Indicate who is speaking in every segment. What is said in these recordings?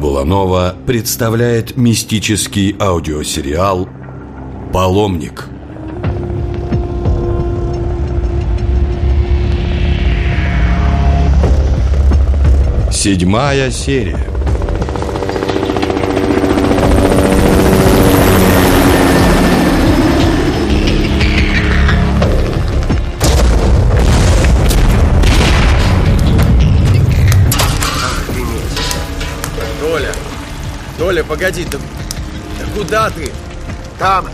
Speaker 1: Фабула Нова представляет мистический аудиосериал «Паломник». Седьмая серия.
Speaker 2: Погоди, да, да куда ты?
Speaker 3: Там,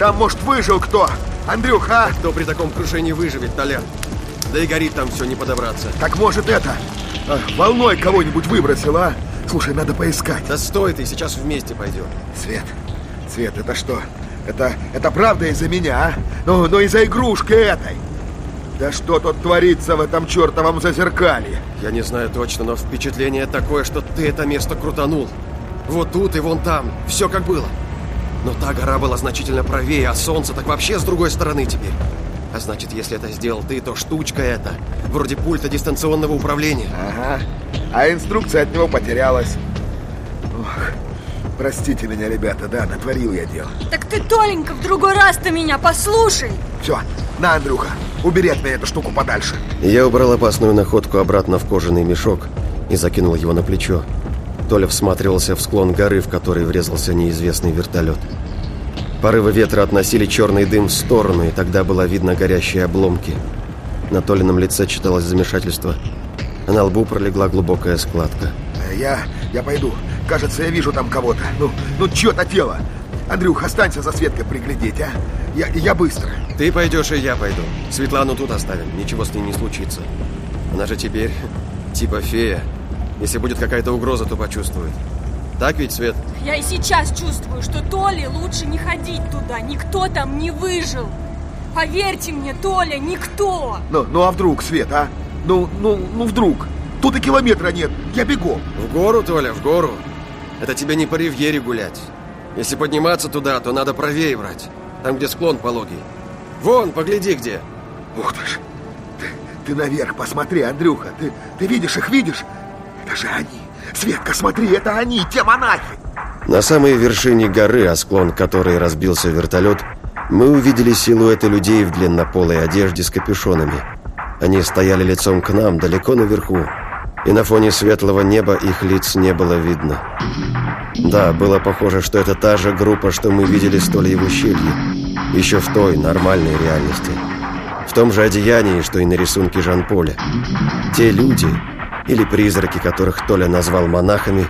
Speaker 3: там, может, выжил кто? Андрюх, а?
Speaker 2: Кто при таком крушении выживет, Толя? Да и горит там все, не подобраться.
Speaker 3: Так может это, а, волной кого-нибудь выбросил, а? Слушай, надо поискать.
Speaker 2: Да стой ты, сейчас вместе пойдем.
Speaker 3: Свет, Свет, это что? Это, это правда из-за меня, а? Ну, ну из-за игрушки этой. Да что тут творится в этом чертовом зазеркалье?
Speaker 2: Я не знаю точно, но впечатление такое, что ты это место крутанул. Вот тут и вон там, все как было. Но та гора была значительно правее, а солнце так вообще с другой стороны теперь. А значит, если это сделал ты, то штучка эта, вроде пульта дистанционного управления.
Speaker 3: Ага. А инструкция от него потерялась. Ох, простите меня, ребята, да, натворил я дело.
Speaker 4: Так ты, Толенька, в другой раз ты меня послушай.
Speaker 3: Все, на, Андрюха, убери от меня эту штуку подальше.
Speaker 2: Я убрал опасную находку обратно в кожаный мешок и закинул его на плечо. Толя всматривался в склон горы, в который врезался неизвестный вертолет. Порывы ветра относили черный дым в сторону, и тогда было видно горящие обломки. На Толином лице читалось замешательство, а на лбу пролегла глубокая складка.
Speaker 3: Э, Я, я пойду. Кажется, я вижу там кого-то. Ну, ну чье-то тело. Андрюх, останься за Светкой приглядеть, а? Я, я быстро.
Speaker 2: Ты пойдешь, и я пойду. Светлану тут оставим, ничего с ней не случится. Она же теперь типа фея. Если будет какая-то угроза, то почувствует. Так ведь, Свет?
Speaker 4: Я и сейчас чувствую, что Толе лучше не ходить туда. Никто там не выжил. Поверьте мне, Толя, никто.
Speaker 3: Ну, ну а вдруг, Свет, а? Ну, ну, ну вдруг. Тут и километра нет. Я бегом.
Speaker 2: В гору, Толя, в гору. Это тебе не по ривьере гулять. Если подниматься туда, то надо правее брать. Там, где склон пологий. Вон, погляди где.
Speaker 3: Ух ты ж. Ты, ты наверх посмотри, Андрюха. Ты, ты видишь их, видишь? Это же они. Светка, смотри, это они, те монахи.
Speaker 2: На самой вершине горы, о склон которой разбился вертолет, мы увидели силуэты людей в длиннополой одежде с капюшонами. Они стояли лицом к нам, далеко наверху, и на фоне светлого неба их лиц не было видно. Да, было похоже, что это та же группа, что мы видели с Толей в ущелье. Еще в той, нормальной реальности. В том же одеянии, что и на рисунке Жан-Поля. Те люди, или призраки, которых Толя назвал монахами,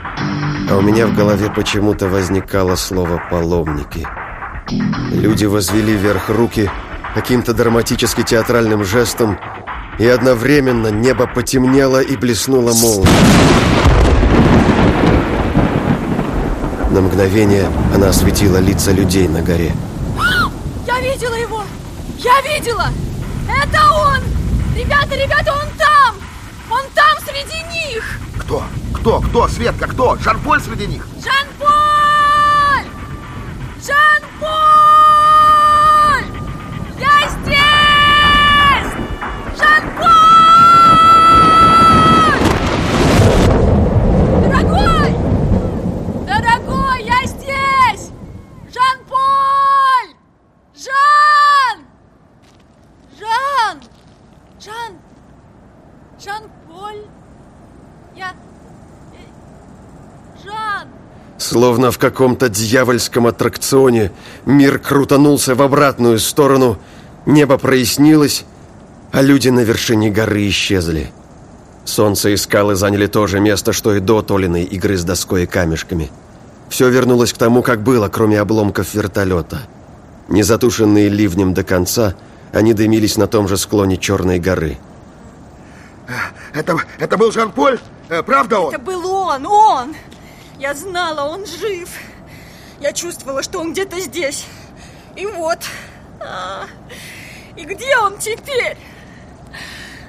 Speaker 2: а у меня в голове почему-то возникало слово «паломники». Люди возвели вверх руки каким-то драматически театральным жестом, и одновременно небо потемнело и блеснуло молнией. На мгновение она осветила лица людей на горе.
Speaker 4: Я видела его. Я видела. Это он. Ребята, ребята, он там. Он там среди них.
Speaker 3: Кто? Кто? Кто? Светка, кто? Жан-Поль среди них?
Speaker 4: Жан-Поль! Жан-Поль! Я здесь! Жан-Поль! Дорогой! Дорогой, я здесь! Жан-Поль! Жан! Жан! Жан! Жан-Поль! Я... э, Жан!
Speaker 2: Словно в каком-то дьявольском аттракционе мир крутанулся в обратную сторону, небо прояснилось, а люди на вершине горы исчезли. Солнце и скалы заняли то же место, что и до Толиной игры с доской и камешками. Все вернулось к тому, как было, кроме обломков вертолета. Не затушенные ливнем до конца, они дымились на том же склоне Черной горы.
Speaker 3: Это, это был Жан-Поль? Э, правда он?
Speaker 4: Это был он, он! Я знала, он жив. Я чувствовала, что он где-то здесь. И вот. А, и где он теперь?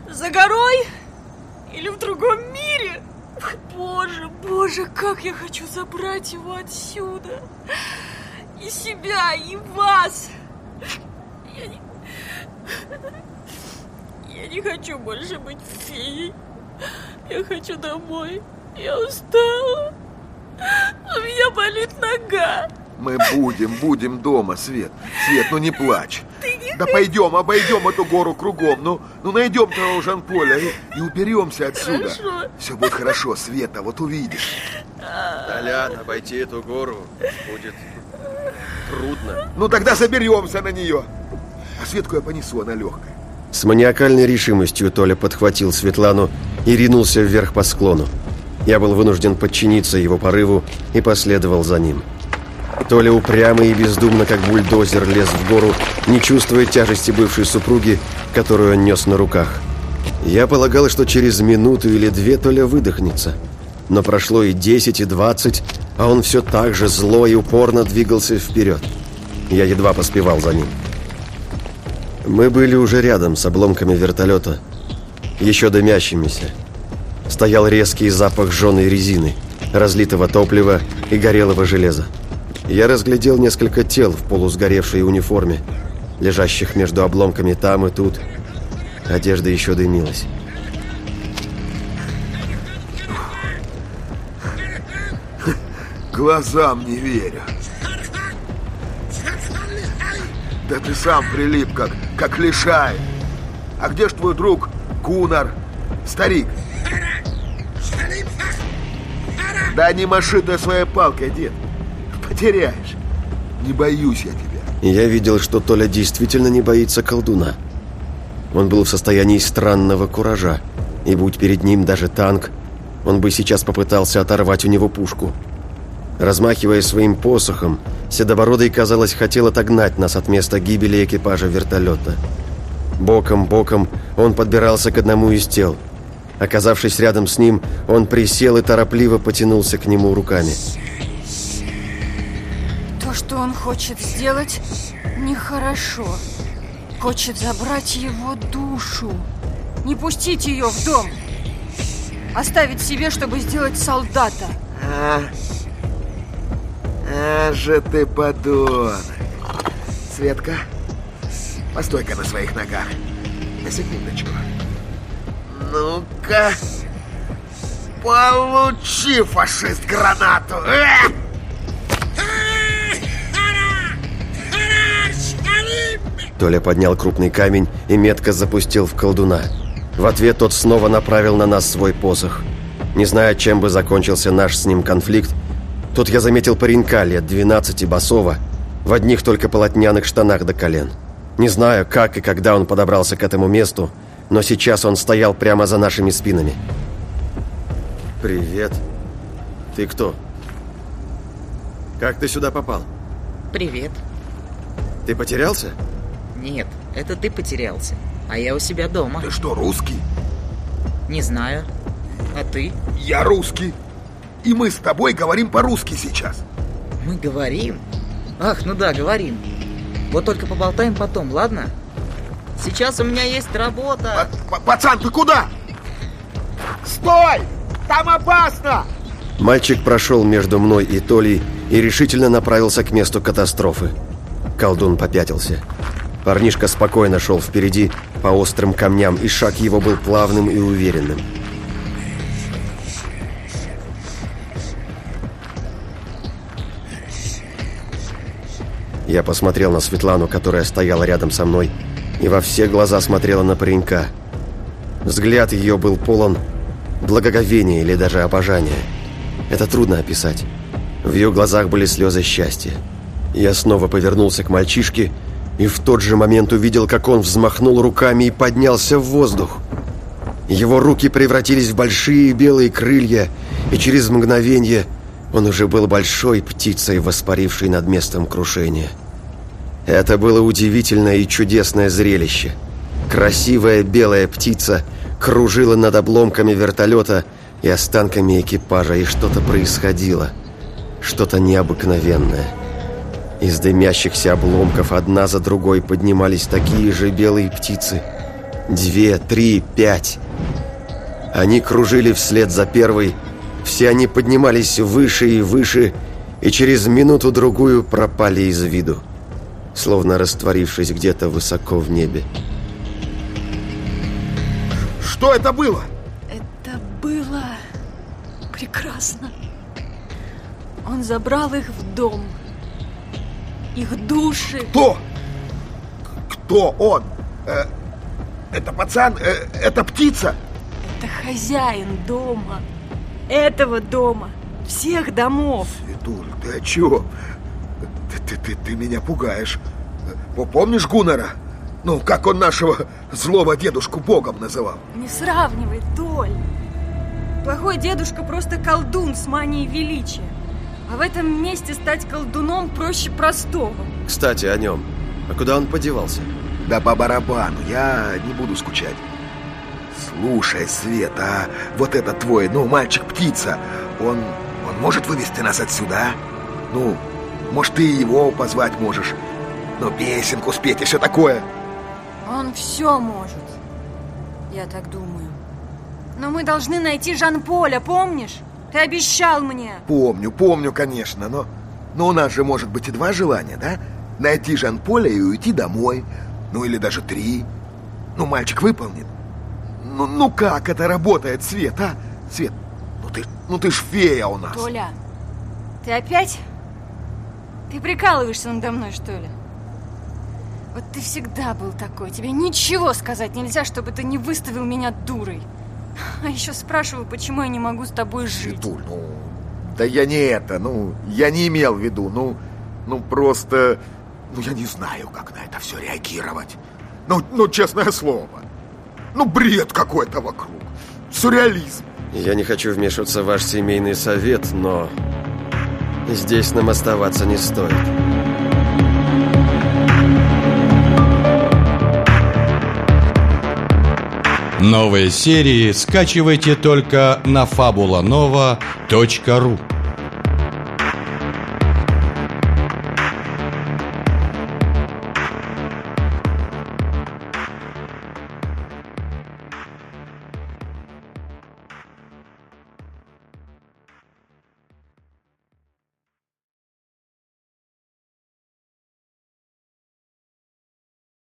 Speaker 4: За горой? Или в другом мире? Боже, боже, как я хочу забрать его отсюда. И себя, и вас. Я не... Я не хочу больше быть феей. Я хочу домой. Я устала. У меня болит нога.
Speaker 3: Мы будем, будем дома, Свет. Свет, ну не плачь. Да пойдем, обойдем эту гору кругом. Ну, ну найдем того Жан-Поля и, и уберемся отсюда.
Speaker 4: Хорошо.
Speaker 3: Все будет хорошо, Света, вот увидишь.
Speaker 2: Толян, обойти эту гору будет трудно.
Speaker 3: Ну тогда соберемся на нее. А Светку я понесу, она легкая.
Speaker 2: С маниакальной решимостью Толя подхватил Светлану и ринулся вверх по склону. Я был вынужден подчиниться его порыву и последовал за ним. Толя упрямо и бездумно, как бульдозер, лез в гору, не чувствуя тяжести бывшей супруги, которую он нес на руках. Я полагал, что через минуту или две Толя выдохнется. Но прошло и 10, и 20, а он все так же зло и упорно двигался вперед. Я едва поспевал за ним. Мы были уже рядом с обломками вертолета, еще дымящимися. Стоял резкий запах жженой резины, разлитого топлива и горелого железа. Я разглядел несколько тел в полусгоревшей униформе, лежащих между обломками там и тут. Одежда еще дымилась.
Speaker 3: Глазам не верю. Да ты сам прилип, как, как лишай. А где ж твой друг Гунар, старик? Да не маши ты своей палкой, дед. Потеряешь. Не боюсь я тебя.
Speaker 2: Я видел, что Толя действительно не боится колдуна. Он был в состоянии странного куража, и будь перед ним даже танк, он бы сейчас попытался оторвать у него пушку. Размахивая своим посохом, Седобородый, казалось, хотел отогнать нас от места гибели экипажа вертолета. Боком-боком он подбирался к одному из тел. Оказавшись рядом с ним, он присел и торопливо потянулся к нему руками.
Speaker 4: То, что он хочет сделать, нехорошо. Хочет забрать его душу. Не пустить ее в дом. Оставить себе, чтобы сделать солдата.
Speaker 3: А, а же ты подонок. Светка, постой-ка на своих ногах. На секундочку. Ну-ка. Получи, фашист, гранату. Э!
Speaker 2: Толя поднял крупный камень и метко запустил в колдуна. В ответ тот снова направил на нас свой посох. Не зная, чем бы закончился наш с ним конфликт, тут я заметил паренька лет 12 басова, в одних только полотняных штанах до колен. Не знаю, как и когда он подобрался к этому месту, но сейчас он стоял прямо за нашими спинами. «Привет. Ты кто? Как ты сюда попал?
Speaker 5: Привет.
Speaker 2: Ты потерялся?»
Speaker 5: Нет, это ты потерялся, а я у себя дома.
Speaker 3: Ты что, русский?
Speaker 5: Не знаю. А ты?
Speaker 3: Я русский. И мы с тобой говорим по-русски сейчас.
Speaker 5: Мы говорим? Ах, ну да, говорим. Вот только поболтаем потом, ладно? Сейчас у меня есть работа.
Speaker 3: П- Пацан, ты куда? Стой! Там опасно!
Speaker 2: Мальчик прошел между мной и Толей и решительно направился к месту катастрофы. Колдун попятился. Парнишка спокойно шел впереди по острым камням, и шаг его был плавным и уверенным. Я посмотрел на Светлану, которая стояла рядом со мной, и во все глаза смотрела на паренька. Взгляд ее был полон благоговения или даже обожания. Это трудно описать. В ее глазах были слезы счастья. Я снова повернулся к мальчишке и в тот же момент увидел, как он взмахнул руками и поднялся в воздух. Его руки превратились в большие белые крылья, и через мгновение он уже был большой птицей, воспарившей над местом крушения. Это было удивительное и чудесное зрелище. Красивая белая птица кружила над обломками вертолета и останками экипажа, и что-то происходило. Что-то необыкновенное. Из дымящихся обломков одна за другой поднимались такие же белые птицы. Две, три, пять. Они кружили вслед за первой. Все они поднимались выше и выше, и через минуту-другую пропали из виду, словно растворившись где-то высоко в небе.
Speaker 3: Что это было?
Speaker 4: Это было прекрасно. Он забрал их в дом. Их души.
Speaker 3: Кто? Кто он? Э, это пацан? Э, это птица?
Speaker 4: Это хозяин дома. Этого дома. Всех домов.
Speaker 3: Светуль, ты о чем? Ты, ты, меня пугаешь. Помнишь Гуннера? Ну, как он нашего злого дедушку богом называл?
Speaker 4: Не сравнивай, Толь. Плохой дедушка просто колдун с манией величия. А в этом месте стать колдуном проще простого.
Speaker 2: Кстати, о нем. А куда он подевался?
Speaker 3: Да по барабану, я не буду скучать. Слушай, Свет, а вот этот твой, ну, мальчик-птица, он, он может вывести нас отсюда, а? Ну, может, ты его позвать можешь? Ну, песенку спеть и все такое.
Speaker 4: Он все может. Я так думаю. Но мы должны найти Жан-Поля, помнишь? Ты обещал мне.
Speaker 3: Помню, помню, конечно, но... Но у нас же может быть и два желания, да? Найти Жан-Поля и уйти домой. Ну, или даже три. Ну, мальчик выполнит. Ну, ну как это работает, Свет, а? Свет, ну ты, ну ты ж фея у нас.
Speaker 4: Толя, ты опять? Ты прикалываешься надо мной, что ли? Вот ты всегда был такой. Тебе ничего сказать нельзя, чтобы ты не выставил меня дурой. А еще спрашиваю, почему я не могу с тобой жить.
Speaker 3: Светуль, ну... Да я не это, ну... Я не имел в виду, ну... Ну, просто... Ну, я не знаю, как на это все реагировать. Ну, ну, честное слово. Ну, бред какой-то вокруг. Сюрреализм.
Speaker 2: Я не хочу вмешиваться в ваш семейный совет, но... Здесь нам оставаться не стоит.
Speaker 1: Новые серии скачивайте только на fabulanova.ru